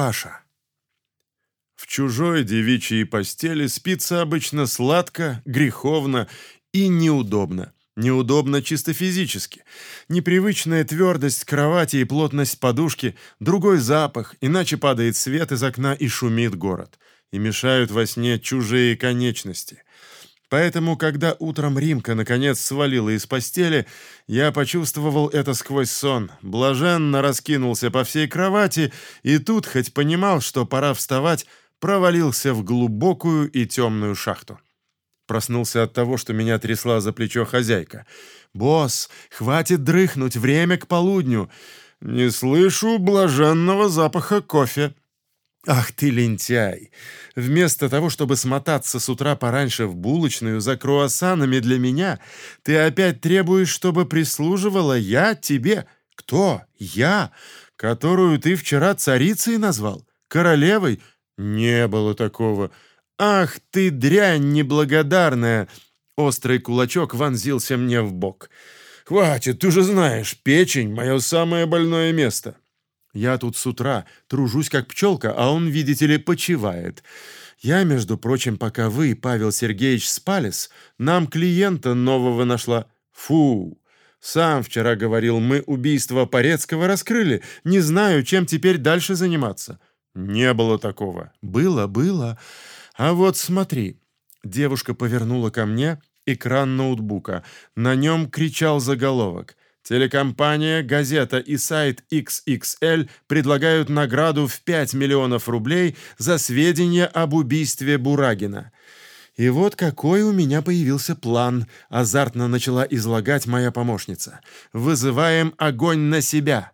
Паша. В чужой девичьей постели спится обычно сладко, греховно и неудобно. Неудобно чисто физически. Непривычная твердость кровати и плотность подушки, другой запах, иначе падает свет из окна и шумит город. И мешают во сне чужие конечности. Поэтому, когда утром Римка наконец свалила из постели, я почувствовал это сквозь сон, блаженно раскинулся по всей кровати и тут, хоть понимал, что пора вставать, провалился в глубокую и темную шахту. Проснулся от того, что меня трясла за плечо хозяйка. «Босс, хватит дрыхнуть, время к полудню!» «Не слышу блаженного запаха кофе», Ах ты лентяй! Вместо того, чтобы смотаться с утра пораньше в булочную за круассанами для меня, ты опять требуешь, чтобы прислуживала я тебе. Кто? Я? Которую ты вчера царицей назвал? Королевой? Не было такого. Ах ты дрянь неблагодарная! Острый кулачок вонзился мне в бок. Хватит, ты же знаешь, печень — мое самое больное место. Я тут с утра тружусь как пчелка, а он, видите ли, почивает. Я, между прочим, пока вы, Павел Сергеевич, спались, нам клиента нового нашла. Фу! Сам вчера говорил, мы убийство Порецкого раскрыли. Не знаю, чем теперь дальше заниматься. Не было такого. Было, было. А вот смотри. Девушка повернула ко мне экран ноутбука. На нем кричал заголовок. Телекомпания, газета и сайт XXL предлагают награду в 5 миллионов рублей за сведения об убийстве Бурагина. И вот какой у меня появился план, азартно начала излагать моя помощница. Вызываем огонь на себя.